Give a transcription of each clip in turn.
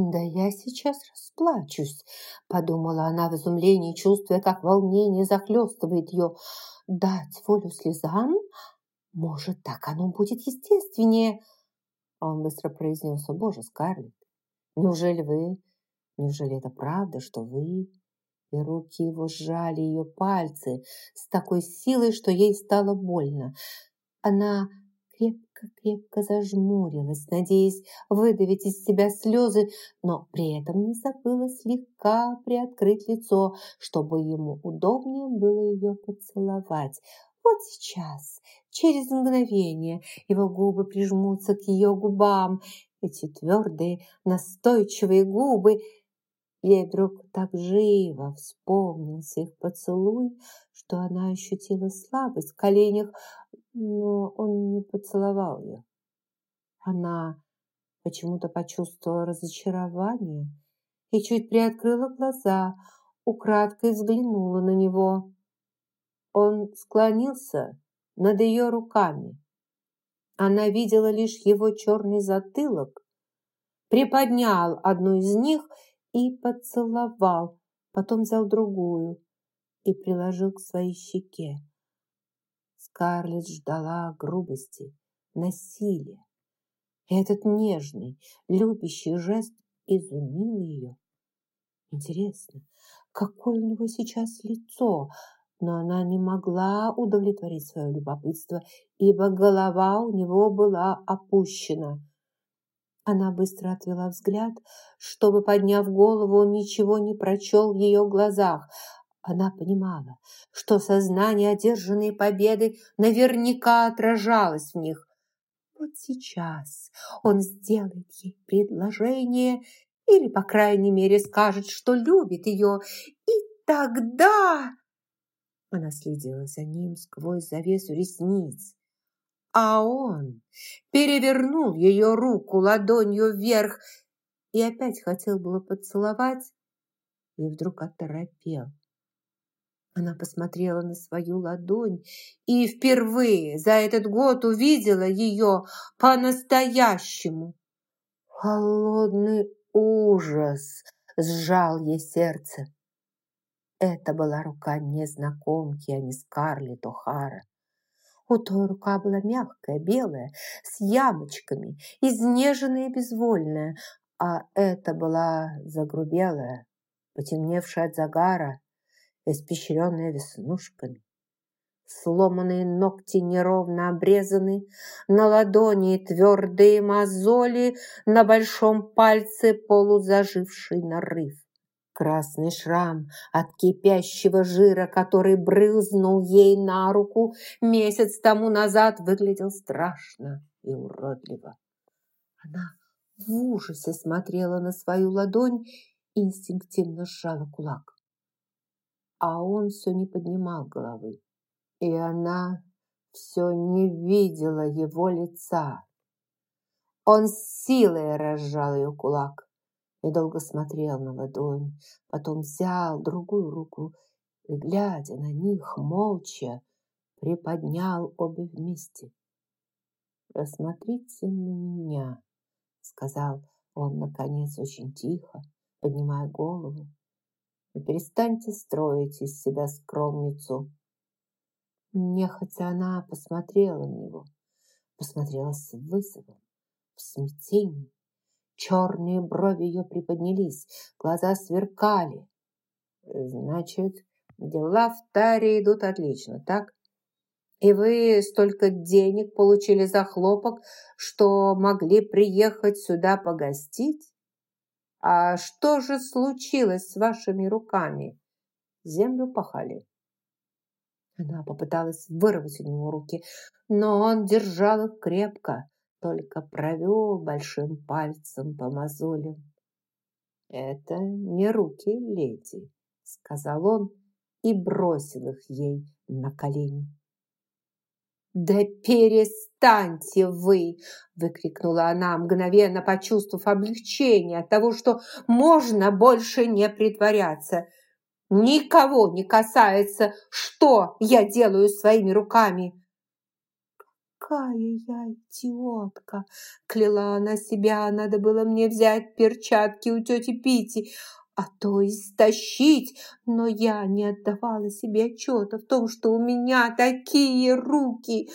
«Да я сейчас расплачусь», – подумала она в изумлении, чувствуя, как волнение захлестывает ее. «Дать волю слезам? Может, так оно будет естественнее?» Он быстро произнес, «О, Боже, Скарлетт, неужели вы, неужели это правда, что вы...» И руки его сжали ее пальцы с такой силой, что ей стало больно. Она крепко-крепко зажмурилась, надеясь выдавить из себя слезы, но при этом не забыла слегка приоткрыть лицо, чтобы ему удобнее было ее поцеловать. Вот сейчас, через мгновение, его губы прижмутся к ее губам, эти твердые, настойчивые губы. Ей вдруг так живо вспомнился их поцелуй, что она ощутила слабость в коленях, но он не поцеловал ее. Она почему-то почувствовала разочарование и чуть приоткрыла глаза, украдкой взглянула на него. Он склонился над ее руками. Она видела лишь его черный затылок, приподнял одну из них и поцеловал, потом взял другую и приложил к своей щеке. Скарлетт ждала грубости, насилия. Этот нежный, любящий жест изумил ее. Интересно, какое у него сейчас лицо? Но она не могла удовлетворить свое любопытство, ибо голова у него была опущена. Она быстро отвела взгляд, чтобы, подняв голову, он ничего не прочел в ее глазах. Она понимала, что сознание одержанной победы наверняка отражалось в них. Вот сейчас он сделает ей предложение или, по крайней мере, скажет, что любит ее, и тогда... Она следила за ним сквозь завесу ресниц, а он перевернул ее руку ладонью вверх и опять хотел было поцеловать, и вдруг оторопел. Она посмотрела на свою ладонь и впервые за этот год увидела ее по-настоящему. Холодный ужас сжал ей сердце. Это была рука незнакомки, а не Скарлетт О'Хара. У той рука была мягкая, белая, с ямочками, изнеженная и безвольная, а это была загрубелая, потемневшая от загара, испещренная веснушками. Сломанные ногти неровно обрезаны, на ладони твердые мозоли, на большом пальце полузаживший нарыв. Красный шрам от кипящего жира, который брызнул ей на руку месяц тому назад, выглядел страшно и уродливо. Она в ужасе смотрела на свою ладонь и инстинктивно сжала кулак а он все не поднимал головы. И она все не видела его лица. Он с силой разжал ее кулак и долго смотрел на ладонь, потом взял другую руку и, глядя на них, молча приподнял обе вместе. «Посмотрите на меня», — сказал он, наконец, очень тихо, поднимая голову и перестаньте строить из себя скромницу. Нехотя она посмотрела на него, посмотрела с вызовом, в смятении. Черные брови ее приподнялись, глаза сверкали. Значит, дела в Таре идут отлично, так? И вы столько денег получили за хлопок, что могли приехать сюда погостить? «А что же случилось с вашими руками?» Землю пахали. Она попыталась вырвать у него руки, но он держал их крепко, только провел большим пальцем по мозолям. «Это не руки леди», — сказал он и бросил их ей на колени. «Да перестаньте вы!» – выкрикнула она, мгновенно почувствовав облегчение от того, что можно больше не притворяться. «Никого не касается, что я делаю своими руками!» какая я идиотка!» Кляла она себя, надо было мне взять перчатки у тети Пити, а то истощить, но я не отдавала себе отчета в том, что у меня такие руки.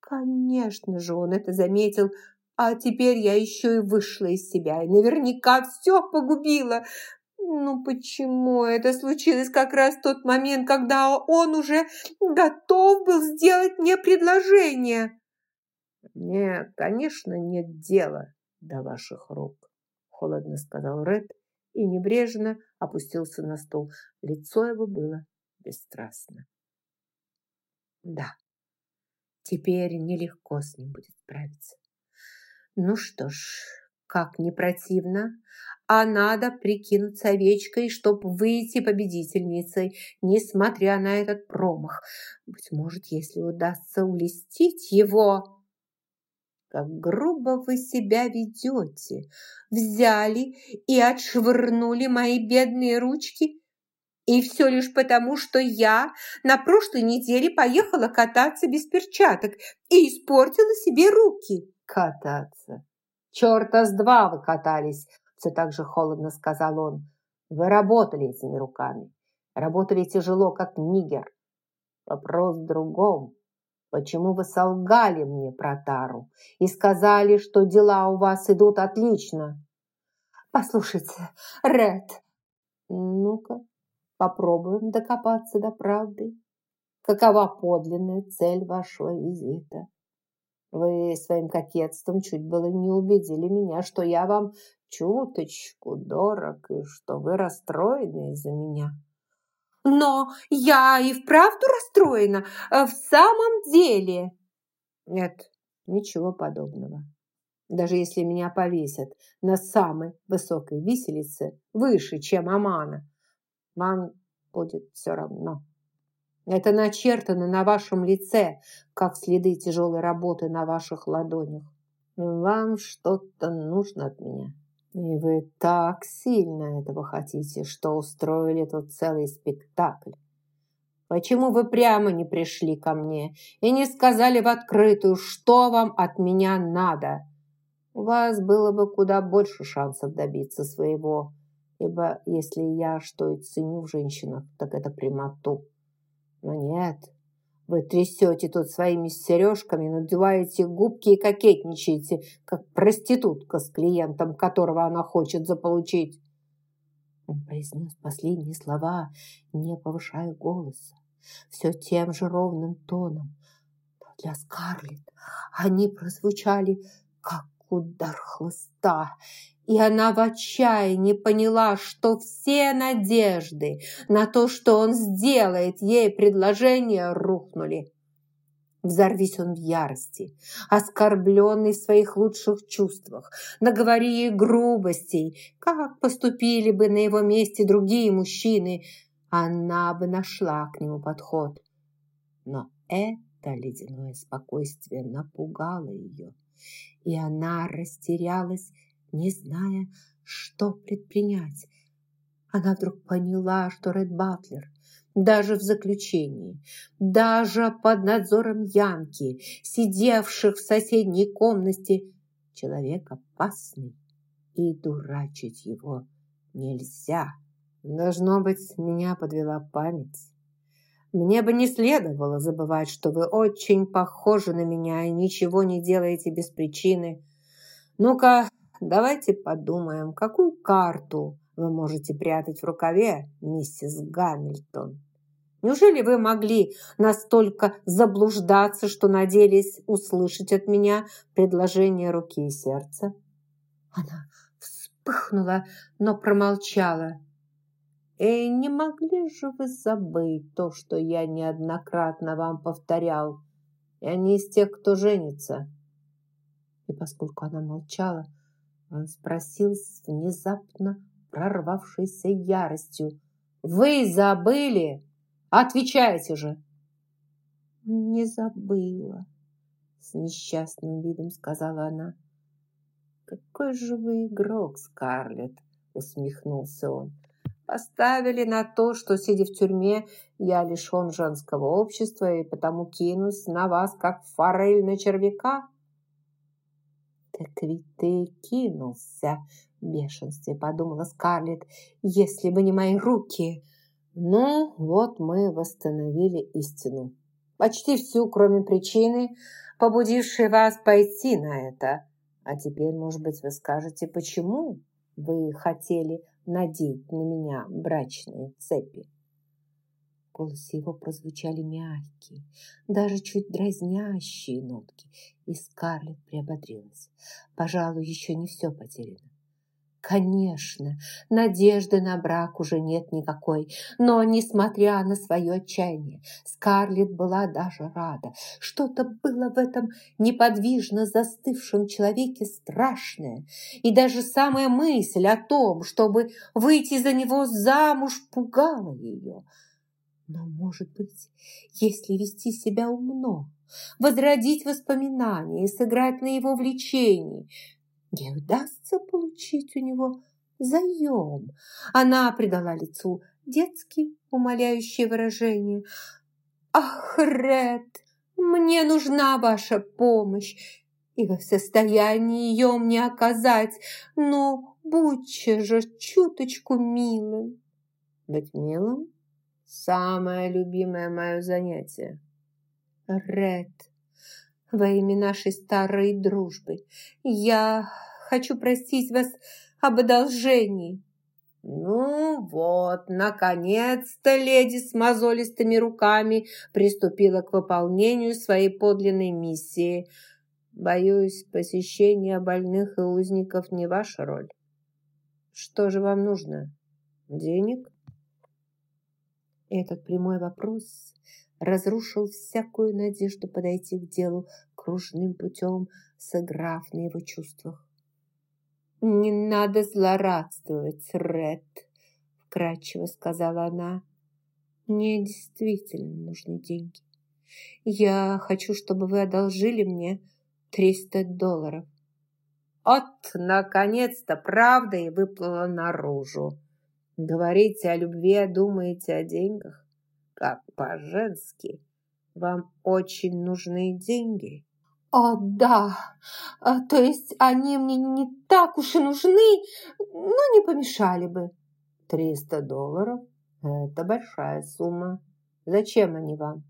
Конечно же, он это заметил, а теперь я еще и вышла из себя и наверняка все погубила. Ну почему это случилось как раз в тот момент, когда он уже готов был сделать мне предложение? Мне, конечно, нет дела до ваших рук, холодно сказал Ред и небрежно опустился на стол. Лицо его было бесстрастно. Да, теперь нелегко с ним будет справиться. Ну что ж, как не противно, а надо прикинуться овечкой, чтоб выйти победительницей, несмотря на этот промах. Быть может, если удастся улестить его... Как грубо вы себя ведете. Взяли и отшвырнули мои бедные ручки. И все лишь потому, что я на прошлой неделе поехала кататься без перчаток и испортила себе руки. Кататься. Черта с два вы катались, все так же холодно сказал он. Вы работали этими руками. Работали тяжело, как нигер. Вопрос в другом. Почему вы солгали мне про Тару и сказали, что дела у вас идут отлично? Послушайте, Ред, ну-ка, попробуем докопаться до правды. Какова подлинная цель вашего визита? Вы своим кокетством чуть было не убедили меня, что я вам чуточку дорог и что вы расстроены из-за меня. Но я и вправду расстроена, э, в самом деле. Нет, ничего подобного. Даже если меня повесят на самой высокой виселице, выше, чем Амана, вам будет все равно. Это начертано на вашем лице, как следы тяжелой работы на ваших ладонях. Вам что-то нужно от меня. И вы так сильно этого хотите, что устроили тут целый спектакль. Почему вы прямо не пришли ко мне и не сказали в открытую, что вам от меня надо? У вас было бы куда больше шансов добиться своего, ибо если я что и ценю в женщинах, так это прямоту. Но нет, вы трясете тут своими сережками, надеваете губки и кокетничаете, как проститутка с клиентом, которого она хочет заполучить. Он произнес последние слова, не повышая голоса, все тем же ровным тоном. Но для Скарлетт они прозвучали, как удар хлыста, и она в отчаянии поняла, что все надежды на то, что он сделает ей предложение, рухнули. Взорвись он в ярости, оскорбленный в своих лучших чувствах, наговори ей грубостей, как поступили бы на его месте другие мужчины, она бы нашла к нему подход. Но это ледяное спокойствие напугало ее, и она растерялась не зная, что предпринять. Она вдруг поняла, что Ред Батлер даже в заключении, даже под надзором Янки, сидевших в соседней комнате, человек опасный, и дурачить его нельзя. Должно быть, меня подвела память. Мне бы не следовало забывать, что вы очень похожи на меня и ничего не делаете без причины. Ну-ка, давайте подумаем, какую карту вы можете прятать в рукаве, миссис Гамильтон? Неужели вы могли настолько заблуждаться, что надеялись услышать от меня предложение руки и сердца?» Она вспыхнула, но промолчала. «И не могли же вы забыть то, что я неоднократно вам повторял? Я не из тех, кто женится». И поскольку она молчала, он спросил с внезапно прорвавшейся яростью. «Вы забыли? Отвечайте же!» «Не забыла», — с несчастным видом сказала она. «Какой же вы игрок, Скарлетт!» — усмехнулся он. поставили на то, что, сидя в тюрьме, я лишен женского общества и потому кинусь на вас, как форель на червяка. «Так ведь ты кинулся!» – в бешенстве подумала Скарлетт. «Если бы не мои руки!» Ну, вот мы восстановили истину. Почти всю, кроме причины, побудившей вас пойти на это. А теперь, может быть, вы скажете, почему вы хотели надеть на меня брачные цепи? В голосе его прозвучали мягкие, даже чуть дразнящие нотки, и Скарлетт приободрилась. Пожалуй, еще не все потеряно. Конечно, надежды на брак уже нет никакой, но, несмотря на свое отчаяние, Скарлетт была даже рада. Что-то было в этом неподвижно застывшем человеке страшное, и даже самая мысль о том, чтобы выйти за него замуж, пугала ее. Но, может быть, если вести себя умно, возродить воспоминания и сыграть на его влечении – не удастся получить у него заем. Она придала лицу детский умоляющее выражение. «Ах, Ред, мне нужна ваша помощь, и вы в состоянии ее мне оказать, но будьте же чуточку милым». «Быть милым – самое любимое мое занятие». «Ред, во имя нашей старой дружбы. Я хочу просить вас об одолжении». Ну вот, наконец-то леди с мозолистыми руками приступила к выполнению своей подлинной миссии. Боюсь, посещение больных и узников не ваша роль. Что же вам нужно? Денег? Этот прямой вопрос разрушил всякую надежду подойти к делу кружным путем, сыграв на его чувствах. «Не надо злорадствовать, Ред», — вкратчиво сказала она. «Мне действительно нужны деньги. Я хочу, чтобы вы одолжили мне триста долларов». От, наконец-то, правда и выплыла наружу. Говорите о любви, думаете о деньгах? как по-женски. Вам очень нужны деньги?» «О, да! А, то есть они мне не так уж и нужны, но не помешали бы». «Триста долларов – это большая сумма. Зачем они вам?»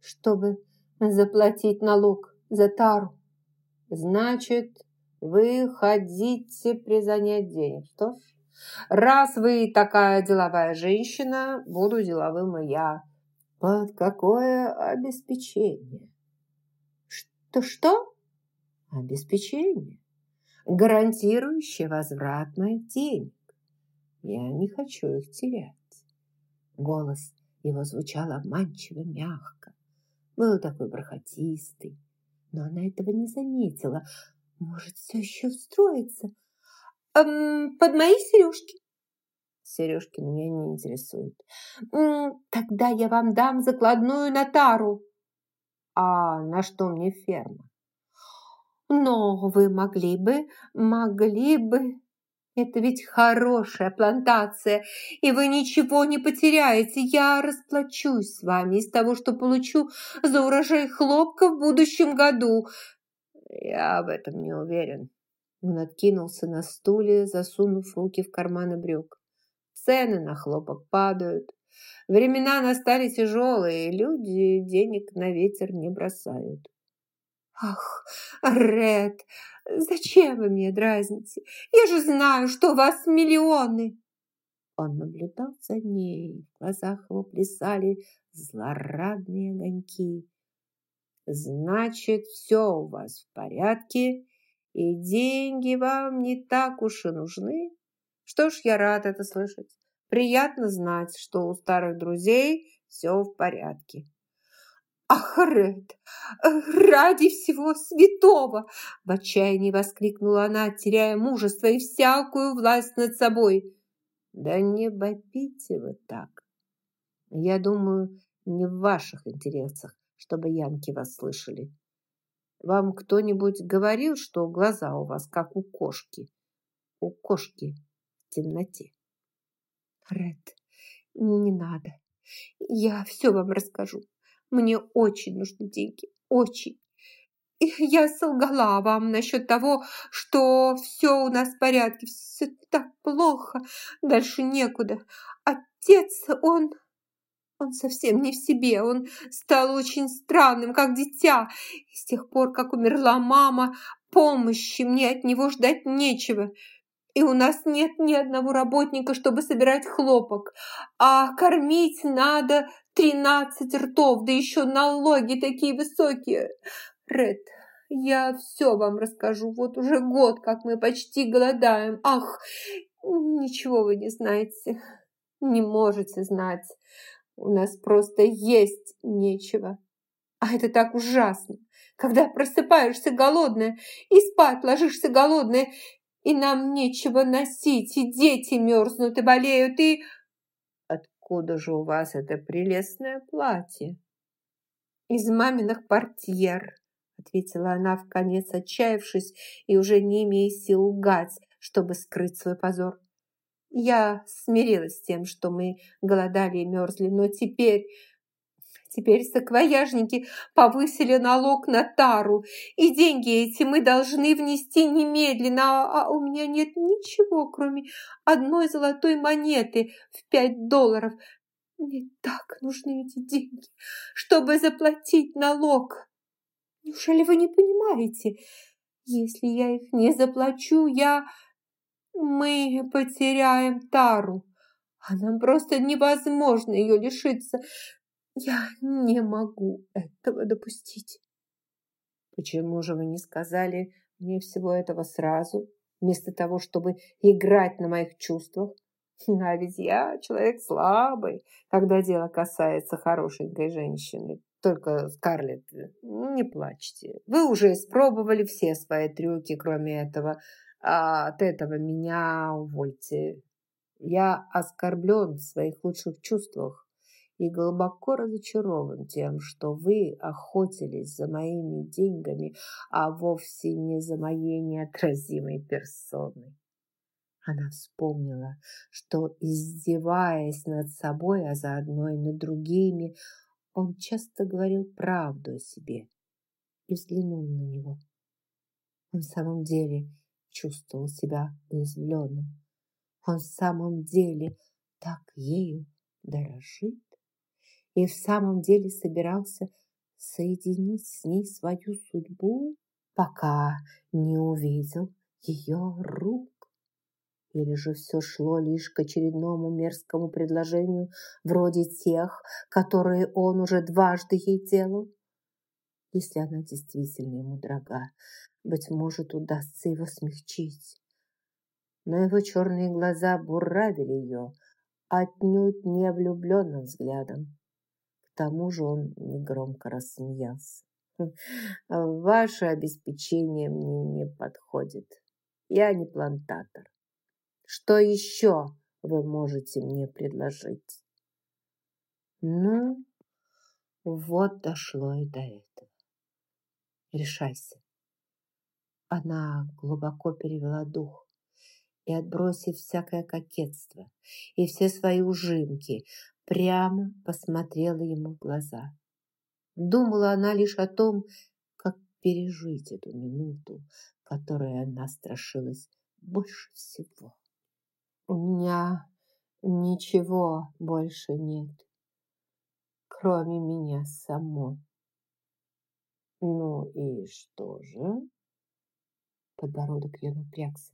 «Чтобы заплатить налог за тару». «Значит, вы хотите призанять денег. Что ж, Раз вы такая деловая женщина, буду деловым и я. Под какое обеспечение? Что-что? Обеспечение, гарантирующее возврат моих денег. Я не хочу их терять. Голос его звучал обманчиво мягко. Был такой бархатистый, но она этого не заметила. Может, все еще встроится? Под мои сережки. Сережки меня не интересуют. Тогда я вам дам закладную на тару. А на что мне ферма? Но вы могли бы, могли бы... Это ведь хорошая плантация, и вы ничего не потеряете. Я расплачусь с вами из того, что получу за урожай хлопка в будущем году. Я об этом не уверен. Он откинулся на стуле, засунув руки в карманы брюк. Цены на хлопок падают. Времена настали тяжелые, люди денег на ветер не бросают. «Ах, Ред, зачем вы меня дразните? Я же знаю, что у вас миллионы!» Он наблюдал за ней, в глазах его плясали злорадные огоньки. «Значит, все у вас в порядке, и деньги вам не так уж и нужны. Что ж, я рад это слышать. Приятно знать, что у старых друзей все в порядке. «Ах, Ред, ради всего святого!» В отчаянии воскликнула она, теряя мужество и всякую власть над собой. «Да не вопите вы так. Я думаю, не в ваших интересах, чтобы янки вас слышали. Вам кто-нибудь говорил, что глаза у вас как у кошки? У кошки в темноте. Ред, не надо. Я все вам расскажу. Мне очень нужны деньги. Очень. Я солгала вам насчет того, что все у нас в порядке, все так плохо, дальше некуда. Отец, он... Он совсем не в себе, он стал очень странным, как дитя. И с тех пор, как умерла мама, помощи мне от него ждать нечего. И у нас нет ни одного работника, чтобы собирать хлопок. А кормить надо тринадцать ртов, да еще налоги такие высокие. Ред, я все вам расскажу. Вот уже год, как мы почти голодаем. Ах, ничего вы не знаете. Не можете знать. У нас просто есть нечего. А это так ужасно, когда просыпаешься голодная и спать ложишься голодная, и нам нечего носить, и дети мерзнут и болеют, и... Откуда же у вас это прелестное платье? Из маминых портьер, ответила она в конец, отчаявшись и уже не имея сил лгать, чтобы скрыть свой позор. Я смирилась с тем, что мы голодали и мерзли, но теперь Теперь саквояжники повысили налог на тару, и деньги эти мы должны внести немедленно, а, у меня нет ничего, кроме одной золотой монеты в пять долларов. Мне так нужны эти деньги, чтобы заплатить налог. Неужели вы не понимаете? Если я их не заплачу, я... Мы потеряем тару. А нам просто невозможно ее лишиться. Я не могу этого допустить. Почему же вы не сказали мне всего этого сразу, вместо того, чтобы играть на моих чувствах? А ведь я человек слабый, когда дело касается хорошенькой женщины. Только, Скарлетт, не плачьте. Вы уже испробовали все свои трюки, кроме этого. А от этого меня увольте. Я оскорблен в своих лучших чувствах и глубоко разочарован тем, что вы охотились за моими деньгами, а вовсе не за моей неотразимой персоной. Она вспомнила, что, издеваясь над собой, а заодно и над другими, он часто говорил правду о себе и взглянул на него. Он в самом деле чувствовал себя уязвленным. Он в самом деле так ею дорожит и в самом деле собирался соединить с ней свою судьбу, пока не увидел ее рук. Или же все шло лишь к очередному мерзкому предложению, вроде тех, которые он уже дважды ей делал? Если она действительно ему дорога, быть может, удастся его смягчить. Но его черные глаза буравили ее отнюдь не влюбленным взглядом. К тому же он негромко рассмеялся. «Хм, «Ваше обеспечение мне не подходит. Я не плантатор. Что еще вы можете мне предложить?» «Ну, вот дошло и до этого. Решайся». Она глубоко перевела дух и, отбросив всякое кокетство и все свои ужимки, прямо посмотрела ему в глаза. Думала она лишь о том, как пережить эту минуту, которой она страшилась больше всего. У меня ничего больше нет, кроме меня самой. Ну и что же? Подбородок ее напрягся,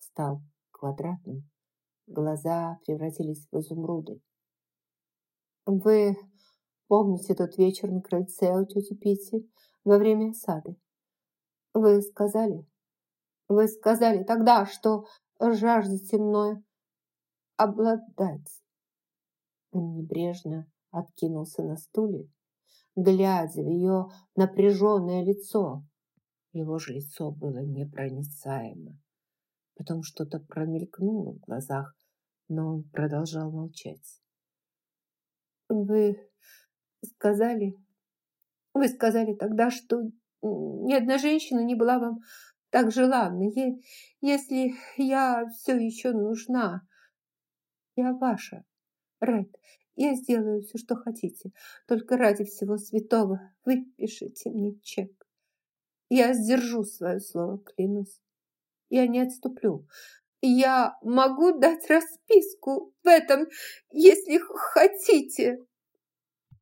стал квадратным, глаза превратились в изумруды. Вы помните тот вечер на крыльце у тети Пити во время осады? Вы сказали, вы сказали тогда, что жаждете мною обладать. Он небрежно откинулся на стуле, глядя в ее напряженное лицо. Его же лицо было непроницаемо. Потом что-то промелькнуло в глазах, но он продолжал молчать. Вы сказали, вы сказали тогда, что ни одна женщина не была вам так желанна, если я все еще нужна. Я ваша, Ред. Я сделаю все, что хотите. Только ради всего святого выпишите мне чек. Я сдержу свое слово, клянусь. Я не отступлю. Я могу дать расписку в этом, если хотите.